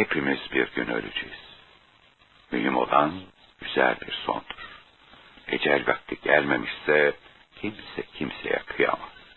Hepimiz bir gün öleceğiz. Mühim olan güzel bir sondur. Ecel vakti gelmemişse kimse kimseye kıyamaz.